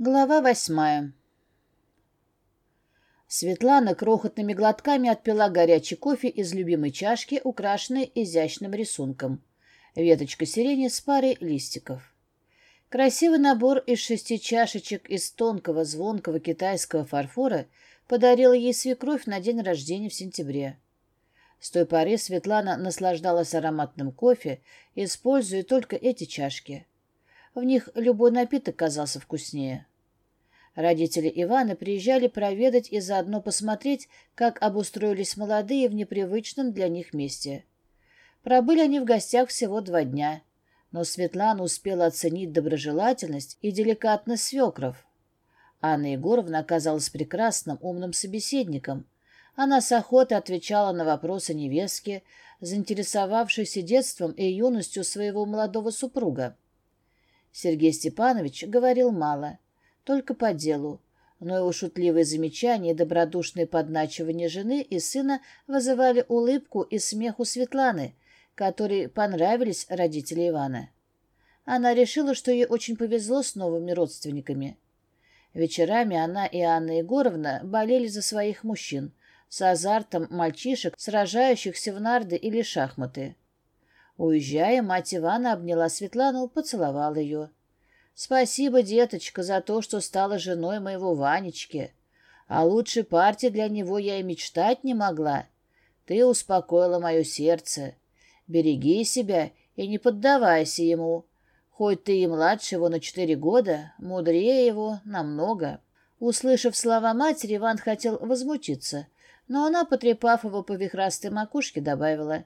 Глава восьмая. Светлана крохотными глотками отпила горячий кофе из любимой чашки, украшенной изящным рисунком. Веточка сирени с парой листиков. Красивый набор из шести чашечек из тонкого звонкого китайского фарфора подарила ей свекровь на день рождения в сентябре. С той поры Светлана наслаждалась ароматным кофе, используя только эти чашки. В них любой напиток казался вкуснее. Родители Ивана приезжали проведать и заодно посмотреть, как обустроились молодые в непривычном для них месте. Пробыли они в гостях всего два дня, но Светлана успела оценить доброжелательность и деликатность свекров. Анна Егоровна оказалась прекрасным умным собеседником. Она с охотой отвечала на вопросы невестки, заинтересовавшейся детством и юностью своего молодого супруга. Сергей Степанович говорил мало – только по делу. Но его шутливые замечания и добродушные подначивания жены и сына вызывали улыбку и смех у Светланы, которые понравились родители Ивана. Она решила, что ей очень повезло с новыми родственниками. Вечерами она и Анна Егоровна болели за своих мужчин, с азартом мальчишек, сражающихся в нарды или шахматы. Уезжая, мать Ивана обняла Светлану, поцеловала ее. Спасибо, деточка, за то, что стала женой моего Ванечки. А лучшей партии для него я и мечтать не могла. Ты успокоила мое сердце. Береги себя и не поддавайся ему. Хоть ты и младше его на четыре года, мудрее его намного». Услышав слова матери, Иван хотел возмутиться, но она, потрепав его по вихрастой макушке, добавила,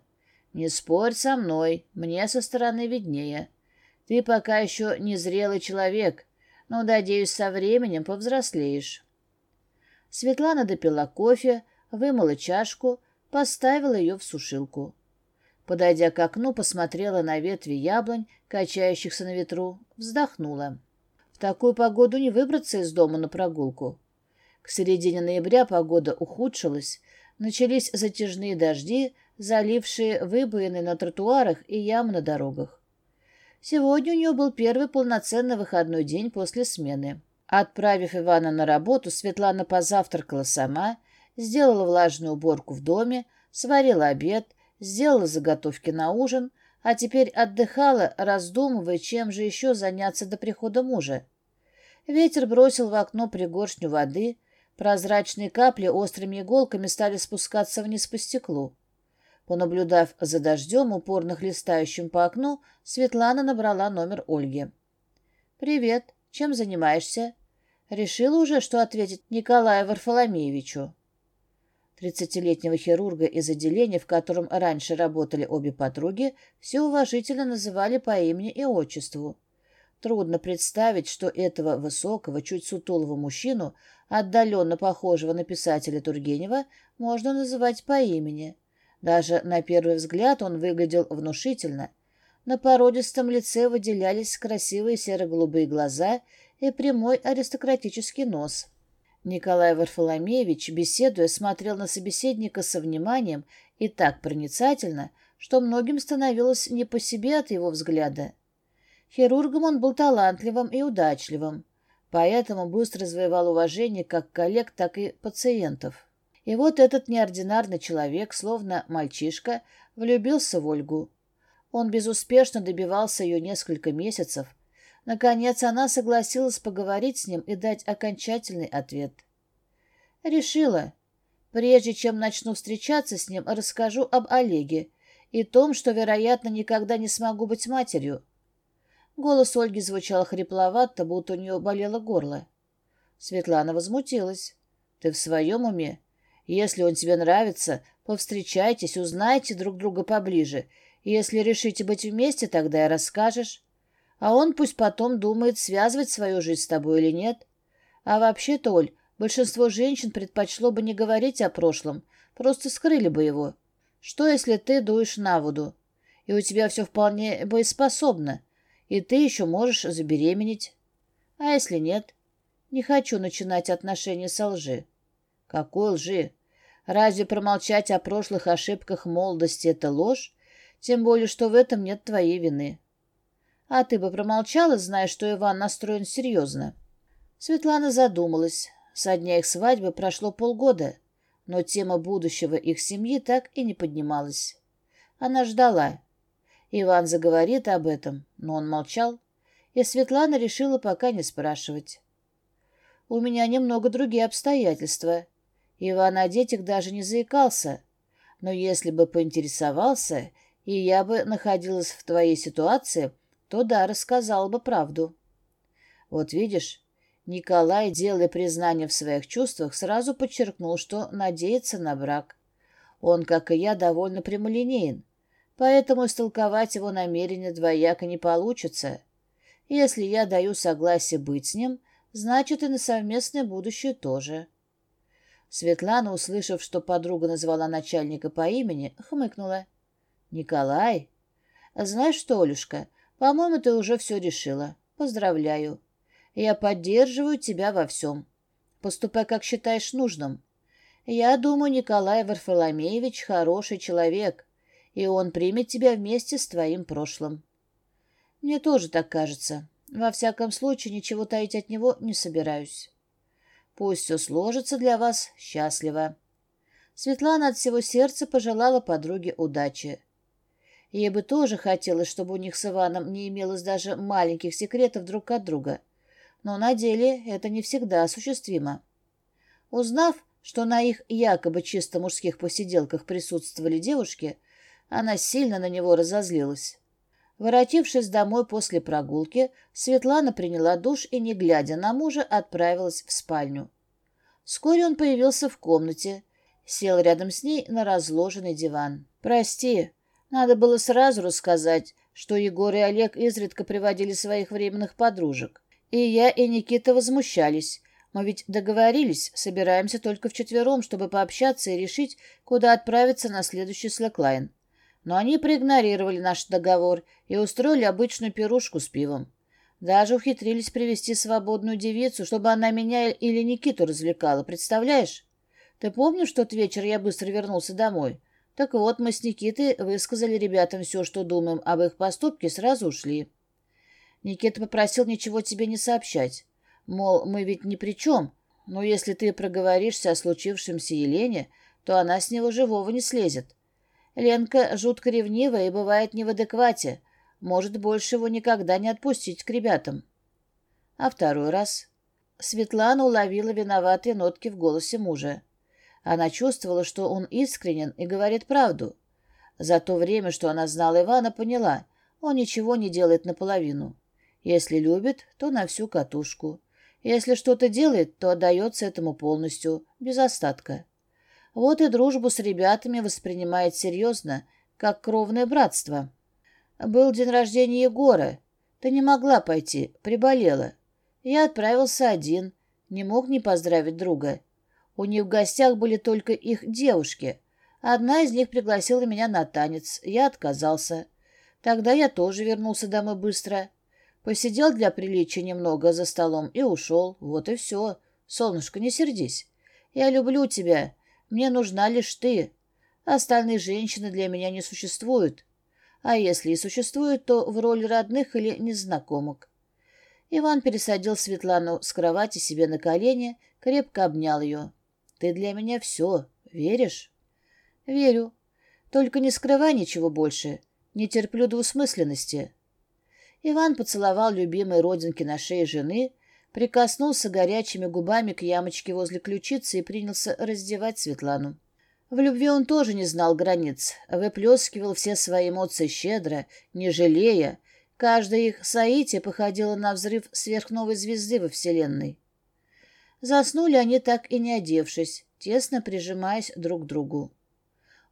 «Не спорь со мной, мне со стороны виднее». Ты пока еще не зрелый человек, но, надеюсь, со временем повзрослеешь». Светлана допила кофе, вымыла чашку, поставила ее в сушилку. Подойдя к окну, посмотрела на ветви яблонь, качающихся на ветру, вздохнула. В такую погоду не выбраться из дома на прогулку. К середине ноября погода ухудшилась, начались затяжные дожди, залившие выбоины на тротуарах и ямы на дорогах. Сегодня у нее был первый полноценный выходной день после смены. Отправив Ивана на работу, Светлана позавтракала сама, сделала влажную уборку в доме, сварила обед, сделала заготовки на ужин, а теперь отдыхала, раздумывая, чем же еще заняться до прихода мужа. Ветер бросил в окно пригоршню воды, прозрачные капли острыми иголками стали спускаться вниз по стеклу. Понаблюдав за дождем, упорно хлестающим по окну, Светлана набрала номер Ольги. «Привет. Чем занимаешься?» Решила уже, что ответит Николаю Варфоломеевичу. Тридцатилетнего хирурга из отделения, в котором раньше работали обе подруги, все уважительно называли по имени и отчеству. Трудно представить, что этого высокого, чуть сутулого мужчину, отдаленно похожего на писателя Тургенева, можно называть по имени – даже на первый взгляд он выглядел внушительно. На породистом лице выделялись красивые серо-голубые глаза и прямой аристократический нос. Николай Варфоломеевич, беседуя, смотрел на собеседника со вниманием и так проницательно, что многим становилось не по себе от его взгляда. Хирургом он был талантливым и удачливым, поэтому быстро завоевал уважение как коллег, так и пациентов. И вот этот неординарный человек, словно мальчишка, влюбился в Ольгу. Он безуспешно добивался ее несколько месяцев. Наконец она согласилась поговорить с ним и дать окончательный ответ. Решила, прежде чем начну встречаться с ним, расскажу об Олеге и том, что, вероятно, никогда не смогу быть матерью. Голос Ольги звучал хрипловато, будто у нее болело горло. Светлана возмутилась. «Ты в своем уме? Если он тебе нравится, повстречайтесь, узнайте друг друга поближе. Если решите быть вместе, тогда и расскажешь. А он пусть потом думает, связывать свою жизнь с тобой или нет. А вообще, Толь, большинство женщин предпочло бы не говорить о прошлом, просто скрыли бы его. Что, если ты дуешь на воду? И у тебя все вполне боеспособно, и ты еще можешь забеременеть. А если нет? Не хочу начинать отношения со лжи. Какой лжи? Разве промолчать о прошлых ошибках молодости — это ложь? Тем более, что в этом нет твоей вины. А ты бы промолчала, зная, что Иван настроен серьезно. Светлана задумалась. Со дня их свадьбы прошло полгода, но тема будущего их семьи так и не поднималась. Она ждала. Иван заговорит об этом, но он молчал, и Светлана решила пока не спрашивать. «У меня немного другие обстоятельства. Иван о детях даже не заикался, но если бы поинтересовался, и я бы находилась в твоей ситуации, то да, рассказал бы правду. Вот видишь, Николай, делая признание в своих чувствах, сразу подчеркнул, что надеется на брак. Он, как и я, довольно прямолинеен, поэтому истолковать его намерения двояко не получится. Если я даю согласие быть с ним, значит и на совместное будущее тоже. Светлана, услышав, что подруга назвала начальника по имени, хмыкнула. «Николай?» «Знаешь что, Олюшка, по-моему, ты уже все решила. Поздравляю. Я поддерживаю тебя во всем. Поступай, как считаешь нужным. Я думаю, Николай Варфоломеевич хороший человек, и он примет тебя вместе с твоим прошлым». «Мне тоже так кажется. Во всяком случае, ничего таить от него не собираюсь». Пусть все сложится для вас счастливо». Светлана от всего сердца пожелала подруге удачи. Ей бы тоже хотелось, чтобы у них с Иваном не имелось даже маленьких секретов друг от друга. Но на деле это не всегда осуществимо. Узнав, что на их якобы чисто мужских посиделках присутствовали девушки, она сильно на него разозлилась. Воротившись домой после прогулки, Светлана приняла душ и, не глядя на мужа, отправилась в спальню. Вскоре он появился в комнате, сел рядом с ней на разложенный диван. «Прости, надо было сразу рассказать, что Егор и Олег изредка приводили своих временных подружек. И я, и Никита возмущались. Мы ведь договорились, собираемся только вчетвером, чтобы пообщаться и решить, куда отправиться на следующий слэклайн. Но они проигнорировали наш договор и устроили обычную пирушку с пивом. Даже ухитрились привести свободную девицу, чтобы она меня или Никиту развлекала, представляешь? Ты помнишь, тот вечер я быстро вернулся домой? Так вот, мы с Никитой высказали ребятам все, что думаем об их поступке, сразу ушли. Никита попросил ничего тебе не сообщать. Мол, мы ведь ни при чем, но если ты проговоришься о случившемся Елене, то она с него живого не слезет. Ленка жутко ревнива и бывает не в адеквате. Может, больше его никогда не отпустить к ребятам. А второй раз... Светлана уловила виноватые нотки в голосе мужа. Она чувствовала, что он искренен и говорит правду. За то время, что она знала Ивана, поняла, он ничего не делает наполовину. Если любит, то на всю катушку. Если что-то делает, то отдается этому полностью, без остатка. Вот и дружбу с ребятами воспринимает серьезно, как кровное братство. Был день рождения Егора. Ты не могла пойти, приболела. Я отправился один, не мог не поздравить друга. У них в гостях были только их девушки. Одна из них пригласила меня на танец, я отказался. Тогда я тоже вернулся домой быстро. Посидел для приличия немного за столом и ушел. Вот и все. Солнышко, не сердись. Я люблю тебя, мне нужна лишь ты. Остальные женщины для меня не существуют. А если и существуют, то в роли родных или незнакомок. Иван пересадил Светлану с кровати себе на колени, крепко обнял ее. «Ты для меня все. Веришь?» «Верю. Только не скрывай ничего больше. Не терплю двусмысленности». Иван поцеловал любимые родинки на шее жены, Прикоснулся горячими губами к ямочке возле ключицы и принялся раздевать Светлану. В любви он тоже не знал границ, выплескивал все свои эмоции щедро, не жалея. Каждое их соитие походило на взрыв сверхновой звезды во Вселенной. Заснули они так и не одевшись, тесно прижимаясь друг к другу.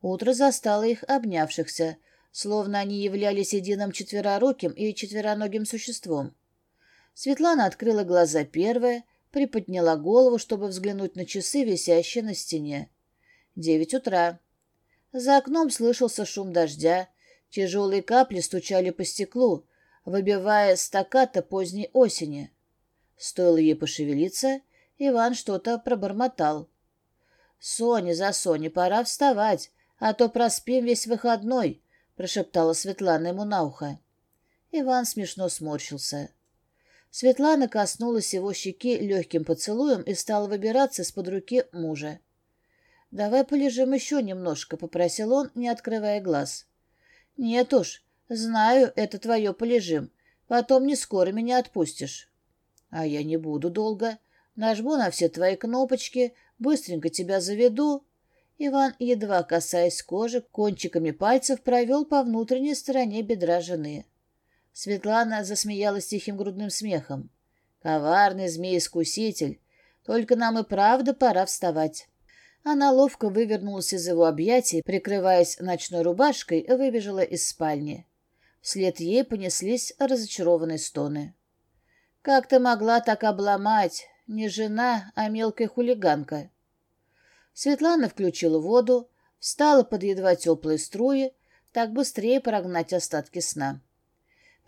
Утро застало их обнявшихся, словно они являлись единым четвероруким и четвероногим существом. Светлана открыла глаза первая, приподняла голову, чтобы взглянуть на часы, висящие на стене. Девять утра. За окном слышался шум дождя. Тяжелые капли стучали по стеклу, выбивая стаката поздней осени. Стоило ей пошевелиться, Иван что-то пробормотал. «Соня, за Сони пора вставать, а то проспим весь выходной», — прошептала Светлана ему на ухо. Иван смешно сморщился. Светлана коснулась его щеки легким поцелуем и стала выбираться из-под руки мужа. «Давай полежим еще немножко», — попросил он, не открывая глаз. «Нет уж, знаю, это твое полежим. Потом не скоро меня отпустишь». «А я не буду долго. Нажму на все твои кнопочки, быстренько тебя заведу». Иван, едва касаясь кожи, кончиками пальцев провел по внутренней стороне бедра жены. Светлана засмеялась тихим грудным смехом. Коварный змей-искуситель. Только нам и правда пора вставать. Она ловко вывернулась из его объятий, прикрываясь ночной рубашкой, и выбежала из спальни. Вслед ей понеслись разочарованные стоны. «Как ты могла так обломать? Не жена, а мелкая хулиганка». Светлана включила воду, встала под едва теплые струи, так быстрее прогнать остатки сна.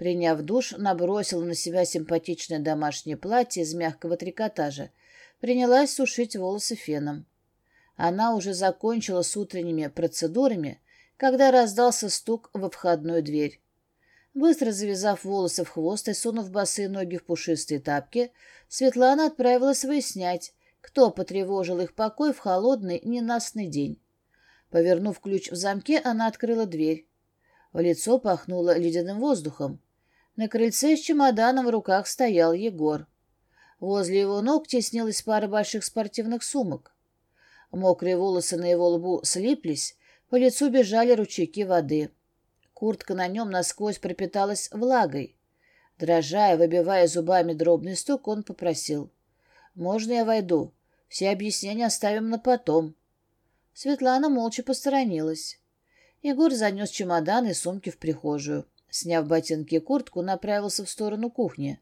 Приняв душ, набросила на себя симпатичное домашнее платье из мягкого трикотажа. Принялась сушить волосы феном. Она уже закончила с утренними процедурами, когда раздался стук во входную дверь. Быстро завязав волосы в хвост и сунув босые ноги в пушистые тапки, Светлана отправилась выяснять, кто потревожил их покой в холодный ненастный день. Повернув ключ в замке, она открыла дверь. В лицо пахнуло ледяным воздухом. На крыльце с чемоданом в руках стоял Егор. Возле его ног теснилась пара больших спортивных сумок. Мокрые волосы на его лбу слиплись, по лицу бежали ручейки воды. Куртка на нем насквозь пропиталась влагой. Дрожа и выбивая зубами дробный стук, он попросил. «Можно я войду? Все объяснения оставим на потом». Светлана молча посторонилась. Егор занес чемодан и сумки в прихожую. Сняв ботинки и куртку, направился в сторону кухни.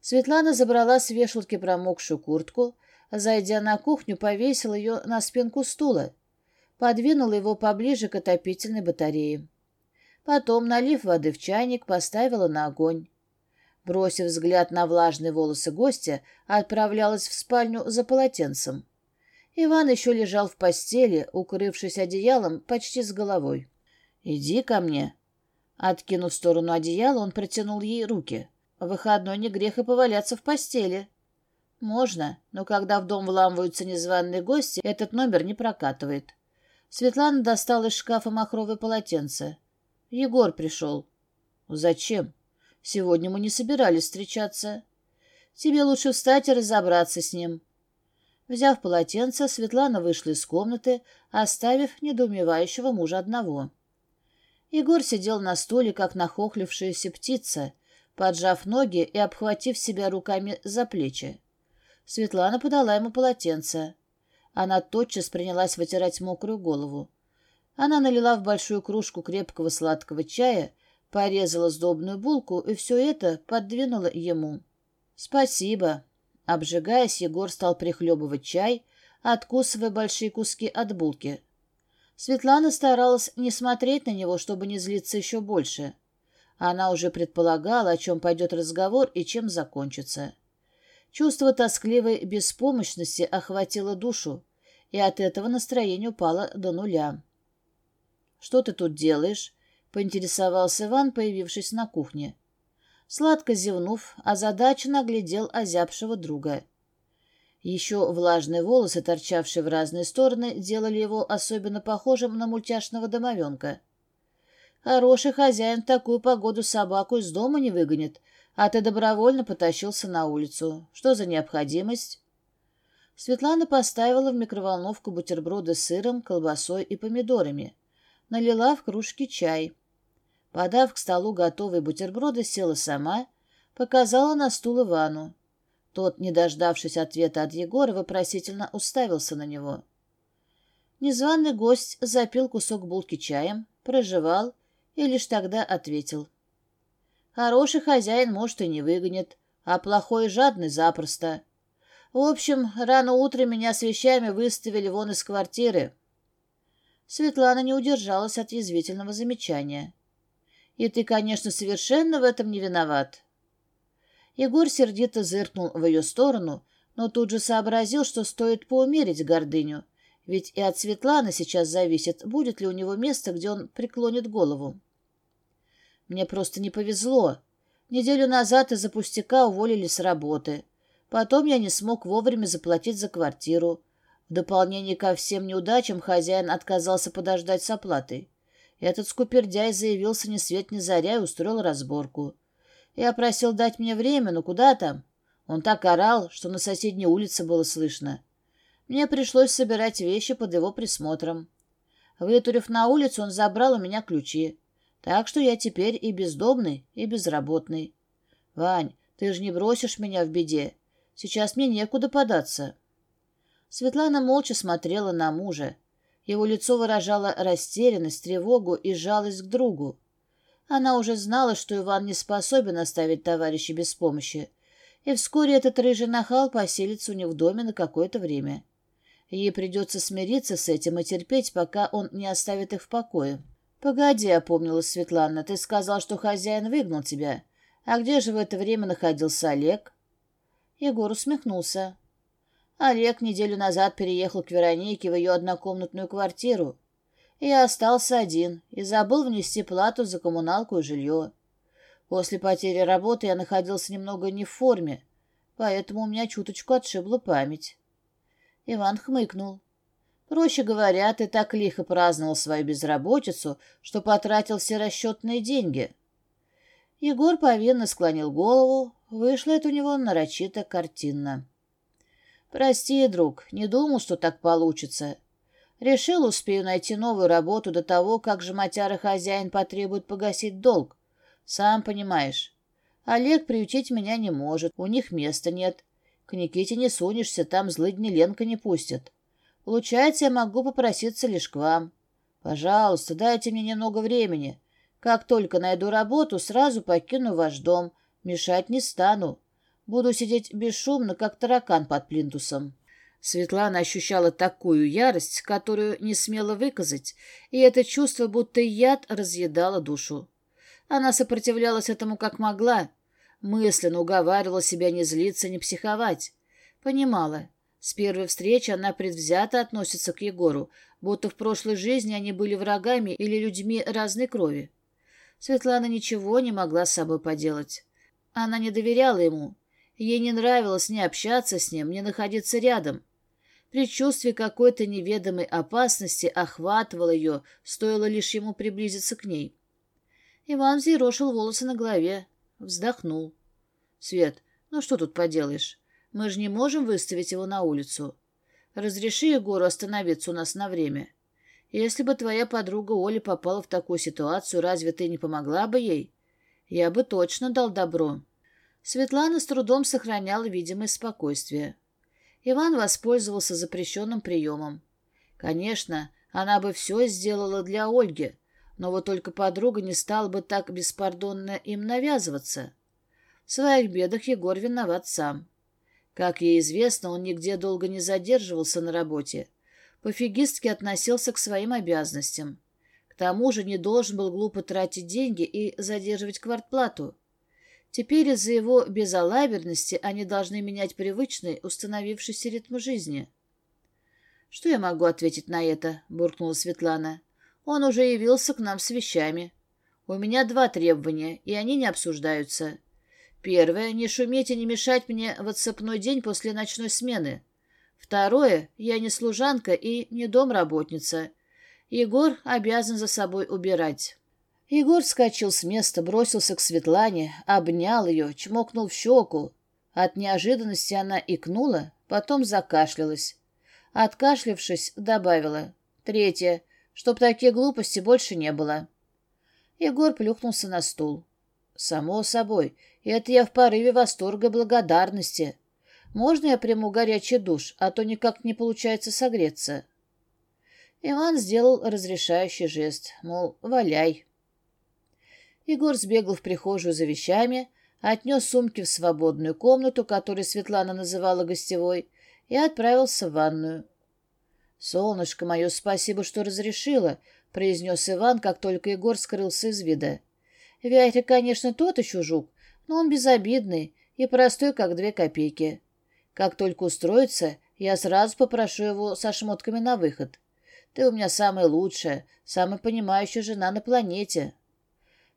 Светлана забрала с вешалки промокшую куртку, зайдя на кухню, повесила ее на спинку стула, подвинула его поближе к отопительной батарее. Потом, налив воды в чайник, поставила на огонь. Бросив взгляд на влажные волосы гостя, отправлялась в спальню за полотенцем. Иван еще лежал в постели, укрывшись одеялом почти с головой. «Иди ко мне», Откинув в сторону одеяло, он протянул ей руки. В Выходной не грех и поваляться в постели. Можно, но когда в дом вламываются незваные гости, этот номер не прокатывает. Светлана достала из шкафа махровое полотенце. Егор пришел. Зачем? Сегодня мы не собирались встречаться. Тебе лучше встать и разобраться с ним. Взяв полотенце, Светлана вышла из комнаты, оставив недоумевающего мужа одного. Егор сидел на стуле, как нахохлившаяся птица, поджав ноги и обхватив себя руками за плечи. Светлана подала ему полотенце. Она тотчас принялась вытирать мокрую голову. Она налила в большую кружку крепкого сладкого чая, порезала сдобную булку и все это подвинула ему. «Спасибо». Обжигаясь, Егор стал прихлебывать чай, откусывая большие куски от булки. Светлана старалась не смотреть на него, чтобы не злиться еще больше. Она уже предполагала, о чем пойдет разговор и чем закончится. Чувство тоскливой беспомощности охватило душу, и от этого настроение упало до нуля. «Что ты тут делаешь?» — поинтересовался Иван, появившись на кухне. Сладко зевнув, озадаченно оглядел озябшего друга — еще влажные волосы, торчавшие в разные стороны, делали его особенно похожим на мультяшного домовенка. Хороший хозяин такую погоду собаку из дома не выгонит, а ты добровольно потащился на улицу. Что за необходимость? Светлана поставила в микроволновку бутерброды с сыром, колбасой и помидорами. Налила в кружки чай. Подав к столу готовые бутерброды, села сама, показала на стул Ивану. Тот, не дождавшись ответа от Егора, вопросительно уставился на него. Незваный гость запил кусок булки чаем, проживал и лишь тогда ответил. «Хороший хозяин, может, и не выгонит, а плохой и жадный запросто. В общем, рано утром меня с вещами выставили вон из квартиры». Светлана не удержалась от язвительного замечания. «И ты, конечно, совершенно в этом не виноват». Егор сердито зыркнул в ее сторону, но тут же сообразил, что стоит поумерить гордыню, ведь и от Светланы сейчас зависит, будет ли у него место, где он преклонит голову. Мне просто не повезло. Неделю назад из-за пустяка уволили с работы. Потом я не смог вовремя заплатить за квартиру. В дополнение ко всем неудачам хозяин отказался подождать с оплатой. Этот скупердяй заявился Я просил дать мне время, но куда там? Он так орал, что на соседней улице было слышно. Мне пришлось собирать вещи под его присмотром. Вытурив на улицу, он забрал у меня ключи. Так что я теперь и бездомный, и безработный. Вань, ты же не бросишь меня в беде. Сейчас мне некуда податься. Светлана молча смотрела на мужа. Его лицо выражало растерянность, тревогу и жалость к другу. Она уже знала, что Иван не способен оставить товарища без помощи, и вскоре этот рыжий нахал поселится у них в доме на какое-то время. Ей придется смириться с этим и терпеть, пока он не оставит их в покое. «Погоди», — опомнилась Светлана, — «ты сказал, что хозяин выгнал тебя. А где же в это время находился Олег?» Егор усмехнулся. Олег неделю назад переехал к Веронике в ее однокомнатную квартиру. Я остался один и забыл внести плату за коммуналку и жилье. После потери работы я находился немного не в форме, поэтому у меня чуточку отшибла память. Иван хмыкнул. Проще говоря, ты так лихо праздновал свою безработицу, что потратил все расчетные деньги. Егор повинно склонил голову, вышло это у него нарочито картинно. «Прости, друг, не думал, что так получится. Решил, успею найти новую работу до того, как же матяра хозяин потребует погасить долг. Сам понимаешь. Олег приютить меня не может, у них места нет. К Никите не сунешься, там злыдни Ленка не пустят. Получается, я могу попроситься лишь к вам. Пожалуйста, дайте мне немного времени. Как только найду работу, сразу покину ваш дом. Мешать не стану. Буду сидеть бесшумно, как таракан под плинтусом. Светлана ощущала такую ярость, которую не смела выказать, и это чувство, будто яд, разъедало душу. Она сопротивлялась этому как могла, мысленно уговаривала себя не злиться, не психовать. Понимала. С первой встречи она предвзято относится к Егору, будто в прошлой жизни они были врагами или людьми разной крови. Светлана ничего не могла с собой поделать. Она не доверяла ему, Ей не нравилось ни общаться с ним, ни находиться рядом. Предчувствие какой-то неведомой опасности охватывало ее, стоило лишь ему приблизиться к ней. Иван взъерошил волосы на голове, вздохнул. «Свет, ну что тут поделаешь? Мы же не можем выставить его на улицу. Разреши Егору остановиться у нас на время. Если бы твоя подруга Оля попала в такую ситуацию, разве ты не помогла бы ей? Я бы точно дал добро». Светлана с трудом сохраняла видимое спокойствие. Иван воспользовался запрещенным приемом. Конечно, она бы все сделала для Ольги, но вот только подруга не стала бы так беспардонно им навязываться. В своих бедах Егор виноват сам. Как ей известно, он нигде долго не задерживался на работе. Пофигистски относился к своим обязанностям. К тому же не должен был глупо тратить деньги и задерживать квартплату. Теперь из-за его безалаберности они должны менять привычный, установившийся ритм жизни. «Что я могу ответить на это?» — буркнула Светлана. «Он уже явился к нам с вещами. У меня два требования, и они не обсуждаются. Первое — не шуметь и не мешать мне в отцепной день после ночной смены. Второе — я не служанка и не домработница. Егор обязан за собой убирать». Егор вскочил с места, бросился к Светлане, обнял ее, чмокнул в щеку. От неожиданности она икнула, потом закашлялась. Откашлившись, добавила. Третье. Чтоб такие глупости больше не было. Егор плюхнулся на стул. «Само собой, это я в порыве восторга и благодарности. Можно я приму горячий душ, а то никак не получается согреться?» Иван сделал разрешающий жест, мол, «валяй». Егор сбегал в прихожую за вещами, отнес сумки в свободную комнату, которую Светлана называла гостевой, и отправился в ванную. «Солнышко мое, спасибо, что разрешила», — произнес Иван, как только Егор скрылся из вида. «Вятя, конечно, тот еще жук, но он безобидный и простой, как две копейки. Как только устроится, я сразу попрошу его со шмотками на выход. Ты у меня самая лучшая, самая понимающая жена на планете».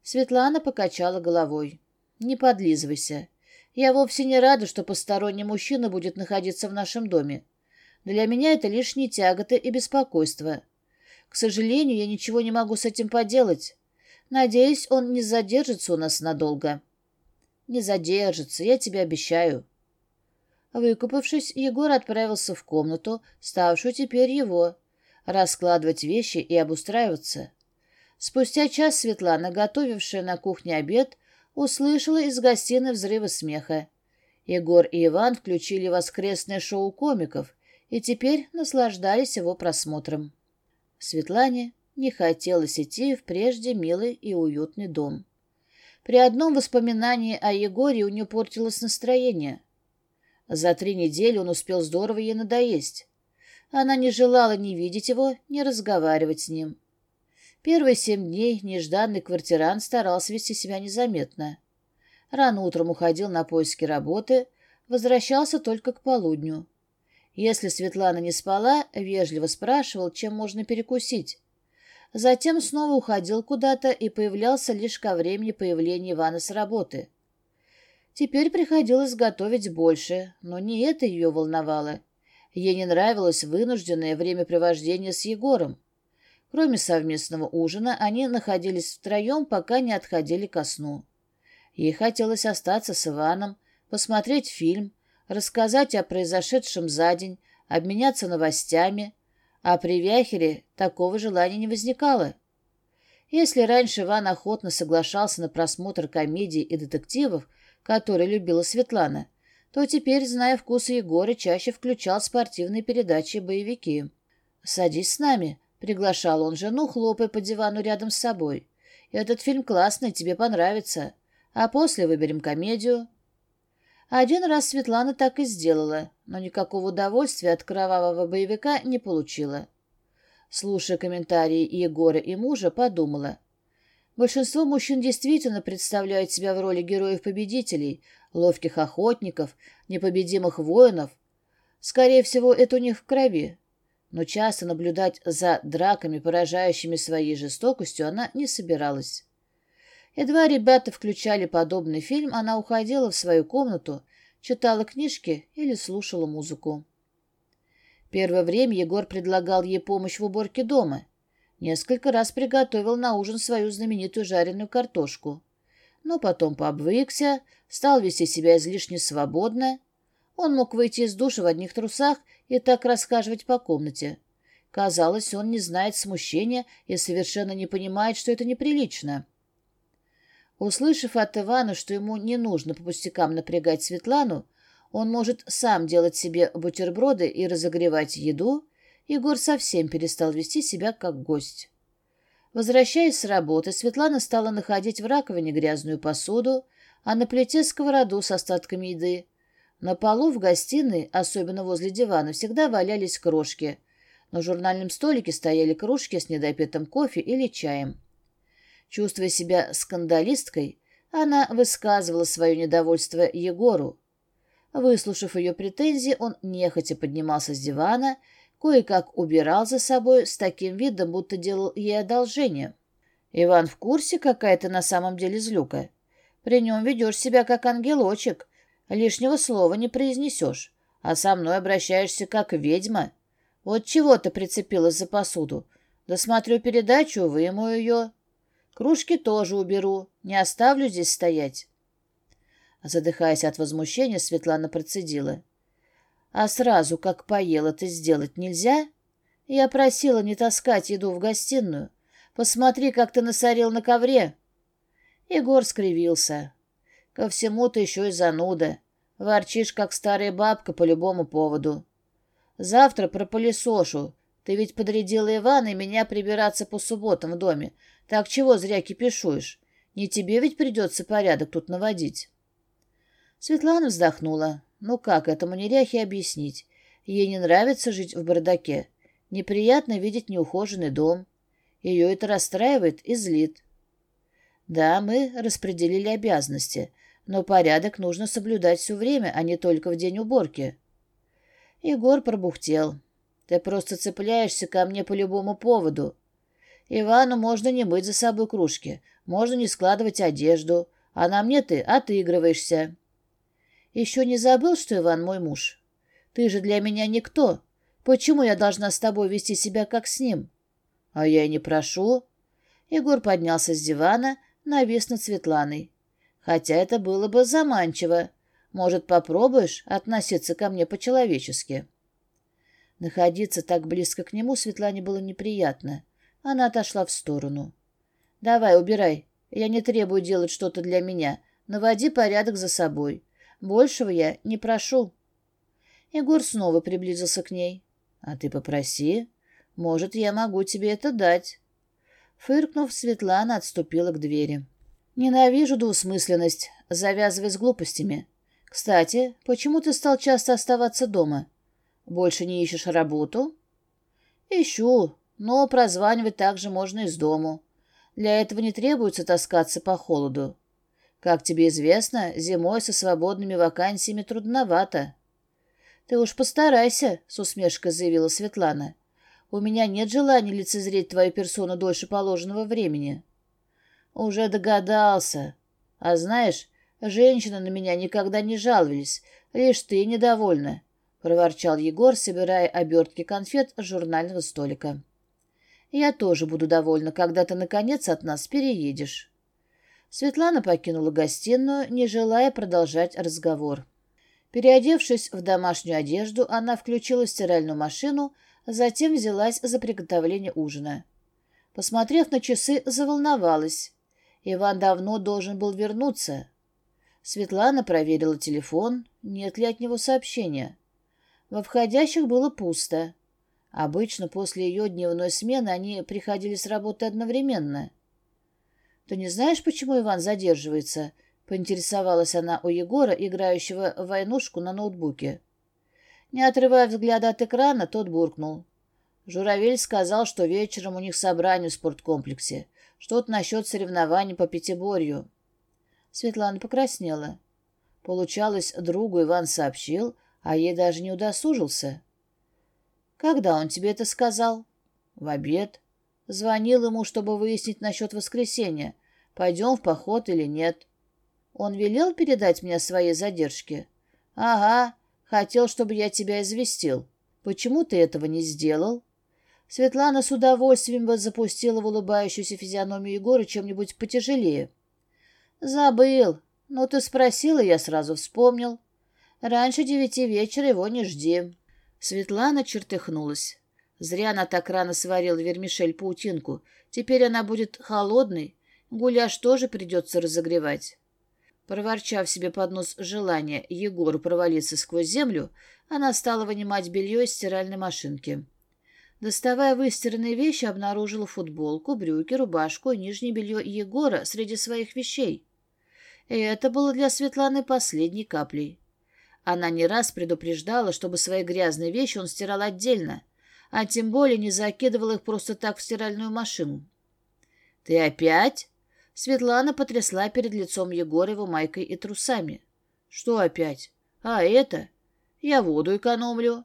Светлана покачала головой. «Не подлизывайся. Я вовсе не рада, что посторонний мужчина будет находиться в нашем доме. Для меня это лишние тяготы и беспокойство. К сожалению, я ничего не могу с этим поделать. Надеюсь, он не задержится у нас надолго». «Не задержится, я тебе обещаю». Выкупавшись, Егор отправился в комнату, ставшую теперь его, раскладывать вещи и обустраиваться. Спустя час Светлана, готовившая на кухне обед, услышала из гостиной взрывы смеха. Егор и Иван включили воскресное шоу комиков и теперь наслаждались его просмотром. Светлане не хотелось идти в прежде милый и уютный дом. При одном воспоминании о Егоре у нее портилось настроение. За три недели он успел здорово ей надоесть. Она не желала ни видеть его, ни разговаривать с ним. Первые семь дней нежданный квартирант старался вести себя незаметно. Рано утром уходил на поиски работы, возвращался только к полудню. Если Светлана не спала, вежливо спрашивал, чем можно перекусить. Затем снова уходил куда-то и появлялся лишь ко времени появления Ивана с работы. Теперь приходилось готовить больше, но не это ее волновало. Ей не нравилось вынужденное времяпривождение с Егором. Кроме совместного ужина, они находились втроем, пока не отходили ко сну. Ей хотелось остаться с Иваном, посмотреть фильм, рассказать о произошедшем за день, обменяться новостями, а при Вяхере такого желания не возникало. Если раньше Иван охотно соглашался на просмотр комедий и детективов, которые любила Светлана, то теперь, зная вкусы Егора, чаще включал спортивные передачи и боевики. «Садись с нами», Приглашал он жену, хлопая по дивану рядом с собой. «Этот фильм классный, тебе понравится. А после выберем комедию». Один раз Светлана так и сделала, но никакого удовольствия от кровавого боевика не получила. Слушая комментарии Егора и мужа, подумала. Большинство мужчин действительно представляют себя в роли героев-победителей, ловких охотников, непобедимых воинов. Скорее всего, это у них в крови. Но часто наблюдать за драками, поражающими своей жестокостью, она не собиралась. Едва ребята включали подобный фильм, она уходила в свою комнату, читала книжки или слушала музыку. Первое время Егор предлагал ей помощь в уборке дома. Несколько раз приготовил на ужин свою знаменитую жареную картошку. Но потом пообвыкся, стал вести себя излишне свободно. Он мог выйти из душа в одних трусах и так рассказывать по комнате. Казалось, он не знает смущения и совершенно не понимает, что это неприлично. Услышав от Ивана, что ему не нужно по пустякам напрягать Светлану, он может сам делать себе бутерброды и разогревать еду, Егор совсем перестал вести себя как гость. Возвращаясь с работы, Светлана стала находить в раковине грязную посуду, а на плите сковороду с остатками еды. На полу в гостиной, особенно возле дивана, всегда валялись крошки. На журнальном столике стояли кружки с недопитым кофе или чаем. Чувствуя себя скандалисткой, она высказывала свое недовольство Егору. Выслушав ее претензии, он нехотя поднимался с дивана, кое-как убирал за собой с таким видом, будто делал ей одолжение. «Иван в курсе, какая ты на самом деле злюка. При нем ведешь себя как ангелочек, Лишнего слова не произнесешь, а со мной обращаешься как ведьма. Вот чего ты прицепилась за посуду? Досмотрю передачу, вымою ее. Кружки тоже уберу, не оставлю здесь стоять. Задыхаясь от возмущения, Светлана процедила. «А сразу, как поела, ты сделать нельзя? Я просила не таскать еду в гостиную. Посмотри, как ты насорил на ковре!» Егор скривился. Ко всему то еще и зануда. Ворчишь, как старая бабка по любому поводу. Завтра пропылесошу. Ты ведь подрядила Ивана и меня прибираться по субботам в доме. Так чего зря кипишуешь? Не тебе ведь придется порядок тут наводить. Светлана вздохнула. Ну как этому неряхе объяснить? Ей не нравится жить в бардаке. Неприятно видеть неухоженный дом. Ее это расстраивает и злит. Да, мы распределили обязанности, но порядок нужно соблюдать все время, а не только в день уборки. Егор пробухтел. Ты просто цепляешься ко мне по любому поводу. Ивану можно не мыть за собой кружки, можно не складывать одежду, а на мне ты отыгрываешься. Еще не забыл, что Иван мой муж? Ты же для меня никто. Почему я должна с тобой вести себя как с ним? А я и не прошу. Егор поднялся с дивана, навис над Светланой хотя это было бы заманчиво. Может, попробуешь относиться ко мне по-человечески?» Находиться так близко к нему Светлане было неприятно. Она отошла в сторону. «Давай, убирай. Я не требую делать что-то для меня. Наводи порядок за собой. Большего я не прошу». Егор снова приблизился к ней. «А ты попроси. Может, я могу тебе это дать». Фыркнув, Светлана отступила к двери. Ненавижу двусмысленность, завязывай с глупостями. Кстати, почему ты стал часто оставаться дома? Больше не ищешь работу? Ищу, но прозванивать также можно из дому. Для этого не требуется таскаться по холоду. Как тебе известно, зимой со свободными вакансиями трудновато. Ты уж постарайся, с усмешкой заявила Светлана. У меня нет желания лицезреть твою персону дольше положенного времени. «Уже догадался. А знаешь, женщины на меня никогда не жаловались, лишь ты недовольна», — проворчал Егор, собирая обертки конфет с журнального столика. «Я тоже буду довольна, когда ты, наконец, от нас переедешь». Светлана покинула гостиную, не желая продолжать разговор. Переодевшись в домашнюю одежду, она включила стиральную машину, затем взялась за приготовление ужина. Посмотрев на часы, заволновалась. Иван давно должен был вернуться. Светлана проверила телефон, нет ли от него сообщения. Во входящих было пусто. Обычно после ее дневной смены они приходили с работы одновременно. «Ты не знаешь, почему Иван задерживается?» — поинтересовалась она у Егора, играющего в войнушку на ноутбуке. Не отрывая взгляда от экрана, тот буркнул. Журавель сказал, что вечером у них собрание в спорткомплексе — что-то насчет соревнований по пятиборью. Светлана покраснела. Получалось, другу Иван сообщил, а ей даже не удосужился. «Когда он тебе это сказал?» «В обед». «Звонил ему, чтобы выяснить насчет воскресенья, пойдем в поход или нет». «Он велел передать мне свои задержки?» «Ага, хотел, чтобы я тебя известил. Почему ты этого не сделал?» Светлана с удовольствием запустила в улыбающуюся физиономию Егора чем-нибудь потяжелее. «Забыл. Но ты спросила, я сразу вспомнил. Раньше девяти вечера его не жди». Светлана чертыхнулась. Зря она так рано сварила вермишель паутинку. Теперь она будет холодной. Гуляш тоже придется разогревать. Проворчав себе под нос желание Егору провалиться сквозь землю, она стала вынимать белье из стиральной машинки. Доставая выстиранные вещи, обнаружила футболку, брюки, рубашку и нижнее белье Егора среди своих вещей. И это было для Светланы последней каплей. Она не раз предупреждала, чтобы свои грязные вещи он стирал отдельно, а тем более не закидывал их просто так в стиральную машину. «Ты опять?» Светлана потрясла перед лицом Егора его майкой и трусами. «Что опять? А это? Я воду экономлю».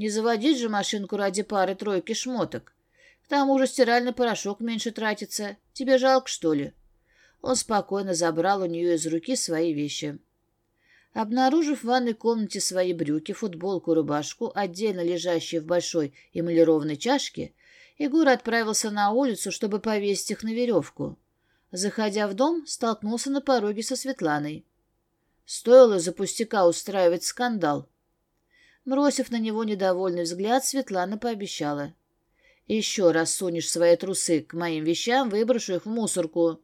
Не заводить же машинку ради пары-тройки шмоток. К тому же стиральный порошок меньше тратится. Тебе жалко, что ли?» Он спокойно забрал у нее из руки свои вещи. Обнаружив в ванной комнате свои брюки, футболку, рубашку, отдельно лежащие в большой эмалированной чашке, Егор отправился на улицу, чтобы повесить их на веревку. Заходя в дом, столкнулся на пороге со Светланой. Стоило за пустяка устраивать скандал. Бросив на него недовольный взгляд, Светлана пообещала. «Еще раз сунешь свои трусы к моим вещам, выброшу их в мусорку».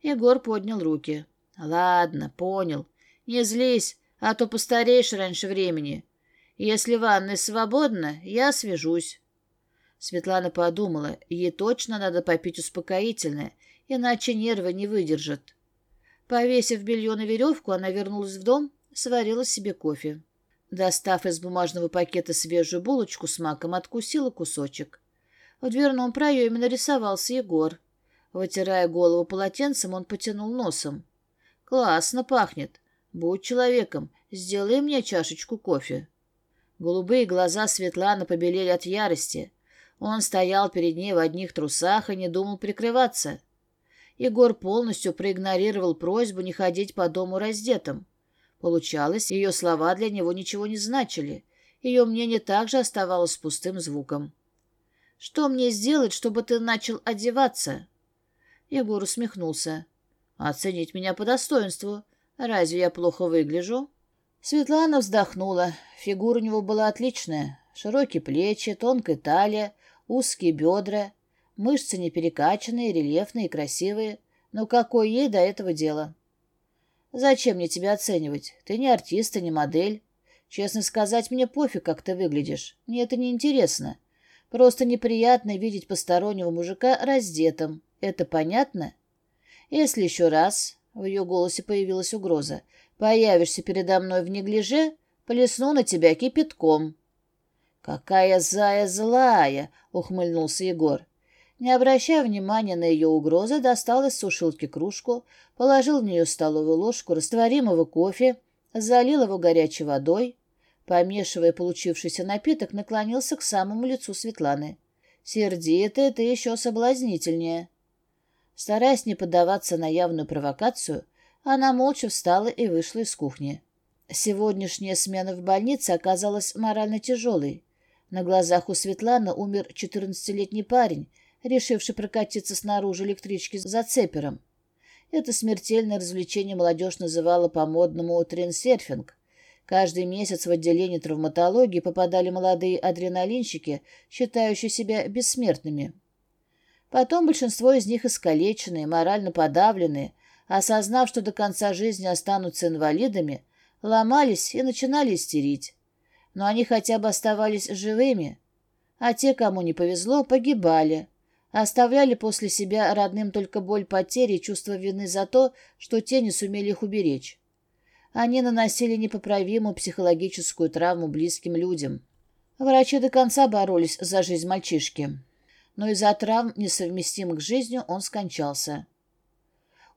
Егор поднял руки. «Ладно, понял. Не злись, а то постареешь раньше времени. Если ванная свободна, я свяжусь». Светлана подумала, ей точно надо попить успокоительное, иначе нервы не выдержат. Повесив белье на веревку, она вернулась в дом, сварила себе кофе. Достав из бумажного пакета свежую булочку с маком, откусила кусочек. В дверном проеме нарисовался Егор. Вытирая голову полотенцем, он потянул носом. «Классно пахнет. Будь человеком, сделай мне чашечку кофе». Голубые глаза Светланы побелели от ярости. Он стоял перед ней в одних трусах и не думал прикрываться. Егор полностью проигнорировал просьбу не ходить по дому раздетым. Получалось, ее слова для него ничего не значили. Ее мнение также оставалось пустым звуком. «Что мне сделать, чтобы ты начал одеваться?» Егор усмехнулся. «Оценить меня по достоинству. Разве я плохо выгляжу?» Светлана вздохнула. Фигура у него была отличная. Широкие плечи, тонкая талия, узкие бедра. Мышцы не перекачанные, рельефные и красивые. Но какое ей до этого дело? Зачем мне тебя оценивать? Ты не артист, ты не модель. Честно сказать, мне пофиг, как ты выглядишь. Мне это не интересно. Просто неприятно видеть постороннего мужика раздетым. Это понятно? Если еще раз, в ее голосе появилась угроза, появишься передо мной в неглиже, плесну на тебя кипятком. «Какая зая злая!» — ухмыльнулся Егор. Не обращая внимания на ее угрозы, достал из сушилки кружку, положил в нее столовую ложку растворимого кофе, залил его горячей водой, помешивая получившийся напиток, наклонился к самому лицу Светланы. «Сердитая ты еще соблазнительнее». Стараясь не поддаваться на явную провокацию, она молча встала и вышла из кухни. Сегодняшняя смена в больнице оказалась морально тяжелой. На глазах у Светланы умер 14-летний парень, решивший прокатиться снаружи электрички за цепером. Это смертельное развлечение молодежь называла по-модному тринсерфинг. Каждый месяц в отделение травматологии попадали молодые адреналинщики, считающие себя бессмертными. Потом большинство из них искалеченные, морально подавленные, осознав, что до конца жизни останутся инвалидами, ломались и начинали истерить. Но они хотя бы оставались живыми, а те, кому не повезло, погибали – оставляли после себя родным только боль потери и чувство вины за то, что те не сумели их уберечь. Они наносили непоправимую психологическую травму близким людям. Врачи до конца боролись за жизнь мальчишки. Но из-за травм, несовместимых с жизнью, он скончался.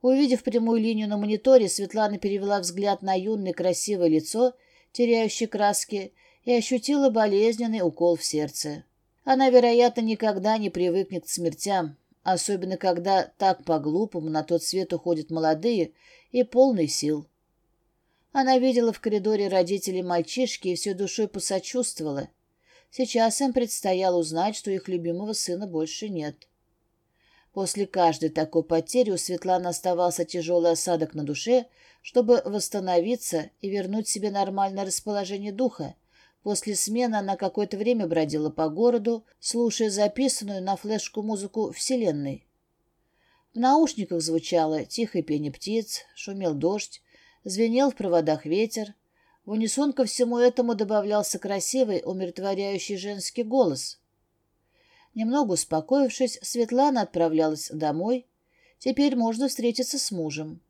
Увидев прямую линию на мониторе, Светлана перевела взгляд на юное красивое лицо, теряющее краски, и ощутила болезненный укол в сердце. Она, вероятно, никогда не привыкнет к смертям, особенно когда так по-глупому на тот свет уходят молодые и полные сил. Она видела в коридоре родителей мальчишки и все душой посочувствовала. Сейчас им предстояло узнать, что их любимого сына больше нет. После каждой такой потери у Светланы оставался тяжелый осадок на душе, чтобы восстановиться и вернуть себе нормальное расположение духа, После смены она какое-то время бродила по городу, слушая записанную на флешку музыку Вселенной. В наушниках звучало тихое пение птиц, шумел дождь, звенел в проводах ветер. В унисон ко всему этому добавлялся красивый, умиротворяющий женский голос. Немного успокоившись, Светлана отправлялась домой. Теперь можно встретиться с мужем.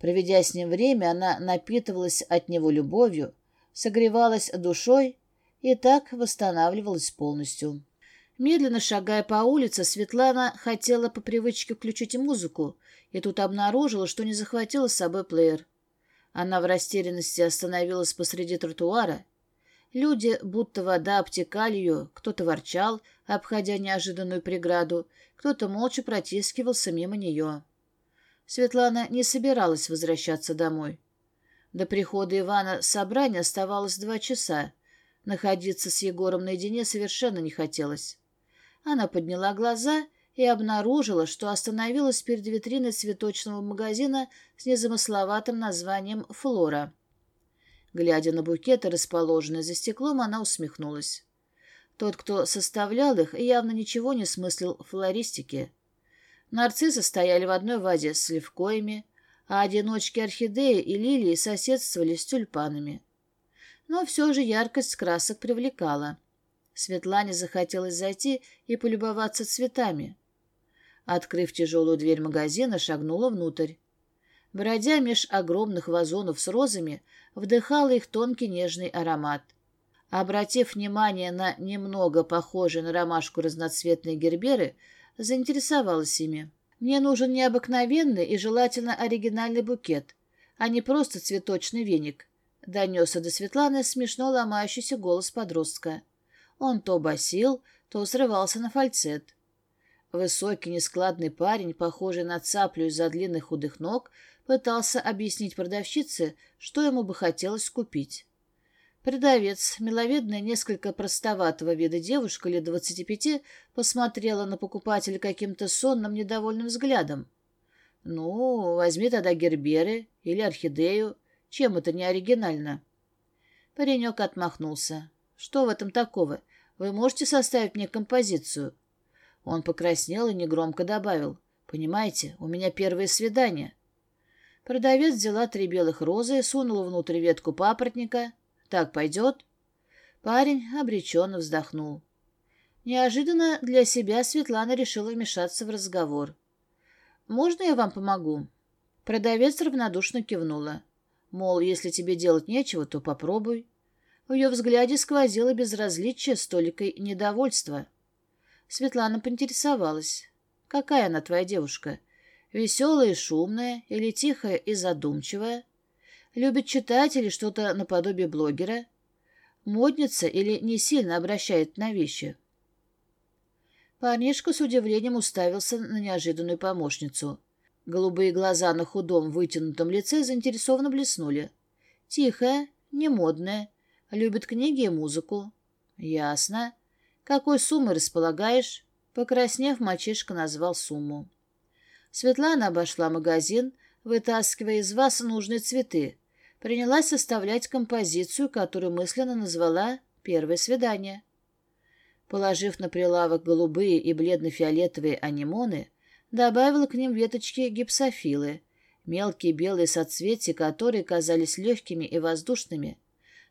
Проведя с ним время, она напитывалась от него любовью, согревалась душой и так восстанавливалась полностью. Медленно шагая по улице, Светлана хотела по привычке включить музыку, и тут обнаружила, что не захватила с собой плеер. Она в растерянности остановилась посреди тротуара. Люди, будто вода, обтекали ее, кто-то ворчал, обходя неожиданную преграду, кто-то молча протискивался мимо нее. Светлана не собиралась возвращаться домой. До прихода Ивана собрания оставалось два часа. Находиться с Егором наедине совершенно не хотелось. Она подняла глаза и обнаружила, что остановилась перед витриной цветочного магазина с незамысловатым названием «Флора». Глядя на букеты, расположенные за стеклом, она усмехнулась. Тот, кто составлял их, явно ничего не смыслил в флористике. Нарциссы стояли в одной вазе с левкоями, а одиночки орхидеи и лилии соседствовали с тюльпанами. Но все же яркость красок привлекала. Светлане захотелось зайти и полюбоваться цветами. Открыв тяжелую дверь магазина, шагнула внутрь. Бродя меж огромных вазонов с розами, вдыхала их тонкий нежный аромат. Обратив внимание на немного похожие на ромашку разноцветные герберы, заинтересовалась ими. Мне нужен необыкновенный и желательно оригинальный букет, а не просто цветочный веник», — донесся до Светланы смешно ломающийся голос подростка. Он то басил, то срывался на фальцет. Высокий нескладный парень, похожий на цаплю из-за длинных худых ног, пытался объяснить продавщице, что ему бы хотелось купить. Продавец, миловидный, несколько простоватого вида девушка лет двадцати пяти, посмотрела на покупателя каким-то сонным, недовольным взглядом. «Ну, возьми тогда герберы или орхидею. Чем это не оригинально?» Паренек отмахнулся. «Что в этом такого? Вы можете составить мне композицию?» Он покраснел и негромко добавил. «Понимаете, у меня первое свидание». Продавец взяла три белых розы, сунула внутрь ветку папоротника — так пойдет?» Парень обреченно вздохнул. Неожиданно для себя Светлана решила вмешаться в разговор. «Можно я вам помогу?» Продавец равнодушно кивнула. Мол, если тебе делать нечего, то попробуй. В ее взгляде сквозило безразличие столика и недовольство. Светлана поинтересовалась. «Какая она твоя девушка? Веселая и шумная или тихая и задумчивая?» Любит читать или что-то наподобие блогера. Модница или не сильно обращает на вещи. Парнишка с удивлением уставился на неожиданную помощницу. Голубые глаза на худом вытянутом лице заинтересованно блеснули. Тихая, немодная, любит книги и музыку. Ясно. Какой суммы располагаешь? Покраснев, мальчишка назвал сумму. Светлана обошла магазин, вытаскивая из вас нужные цветы. Принялась составлять композицию, которую мысленно назвала «Первое свидание». Положив на прилавок голубые и бледно-фиолетовые анимоны, добавила к ним веточки гипсофилы, мелкие белые соцветия, которые казались легкими и воздушными.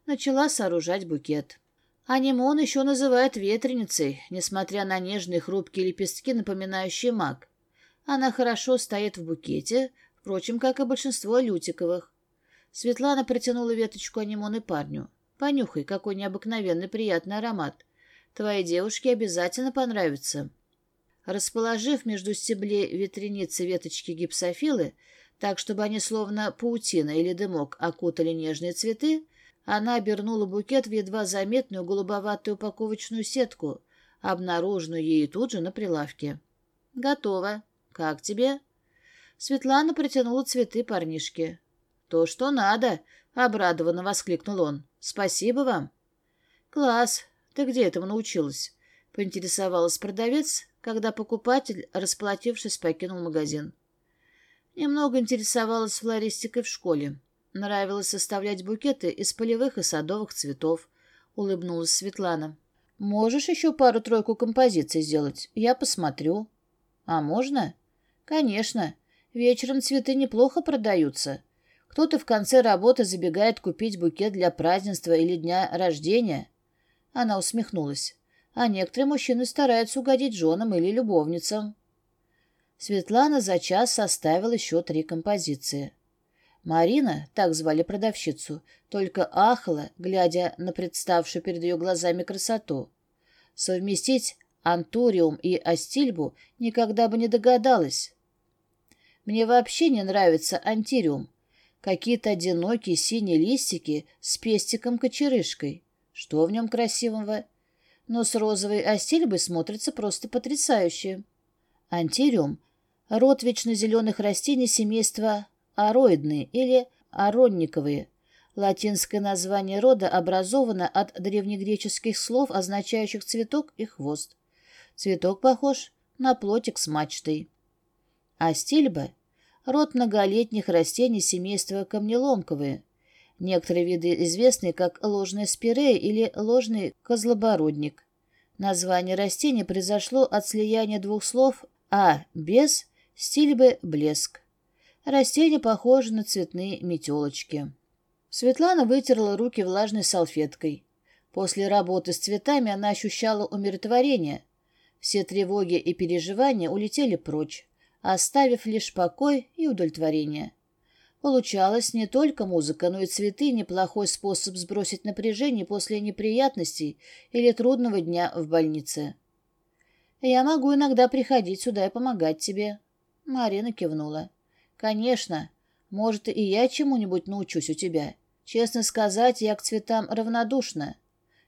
Начала сооружать букет. Анимон еще называют ветреницей, несмотря на нежные хрупкие лепестки, напоминающие мак. Она хорошо стоит в букете, Впрочем, как и большинство лютиковых. Светлана протянула веточку анимоны парню. «Понюхай, какой необыкновенный приятный аромат. Твоей девушке обязательно понравится». Расположив между стеблей ветреницы веточки гипсофилы, так, чтобы они словно паутина или дымок окутали нежные цветы, она обернула букет в едва заметную голубоватую упаковочную сетку, обнаруженную ей тут же на прилавке. «Готово. Как тебе?» Светлана протянула цветы парнишке. «То, что надо!» — обрадованно воскликнул он. «Спасибо вам!» «Класс! Ты где этому научилась?» — поинтересовалась продавец, когда покупатель, расплатившись, покинул магазин. Немного интересовалась флористикой в школе. Нравилось составлять букеты из полевых и садовых цветов, — улыбнулась Светлана. «Можешь еще пару-тройку композиций сделать? Я посмотрю». «А можно?» «Конечно. Вечером цветы неплохо продаются. Кто-то в конце работы забегает купить букет для празднества или дня рождения. Она усмехнулась. А некоторые мужчины стараются угодить женам или любовницам. Светлана за час составила еще три композиции. Марина, так звали продавщицу, только ахала, глядя на представшую перед ее глазами красоту. Совместить антуриум и астильбу никогда бы не догадалась. Мне вообще не нравится антириум. Какие-то одинокие синие листики с пестиком-кочерышкой. Что в нем красивого? Но с розовой остельбой смотрится просто потрясающе. Антириум – род вечно зеленых растений семейства ароидные или аронниковые. Латинское название рода образовано от древнегреческих слов, означающих «цветок» и «хвост». Цветок похож на плотик с мачтой. Астильба. Род многолетних растений семейства камнеломковые, некоторые виды известны как ложный спирея или ложный козлобородник. Название растения произошло от слияния двух слов «а» – «без», «стильбы» – «блеск». Растение похоже на цветные метелочки. Светлана вытерла руки влажной салфеткой. После работы с цветами она ощущала умиротворение. Все тревоги и переживания улетели прочь оставив лишь покой и удовлетворение. Получалось не только музыка, но и цветы – неплохой способ сбросить напряжение после неприятностей или трудного дня в больнице. «Я могу иногда приходить сюда и помогать тебе». Марина кивнула. «Конечно. Может, и я чему-нибудь научусь у тебя. Честно сказать, я к цветам равнодушна.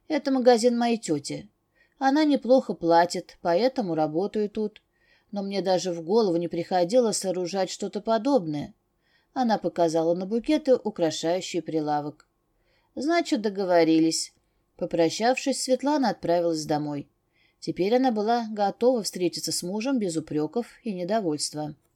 Это магазин моей тети. Она неплохо платит, поэтому работаю тут но мне даже в голову не приходило сооружать что-то подобное. Она показала на букеты, украшающие прилавок. «Значит, договорились». Попрощавшись, Светлана отправилась домой. Теперь она была готова встретиться с мужем без упреков и недовольства.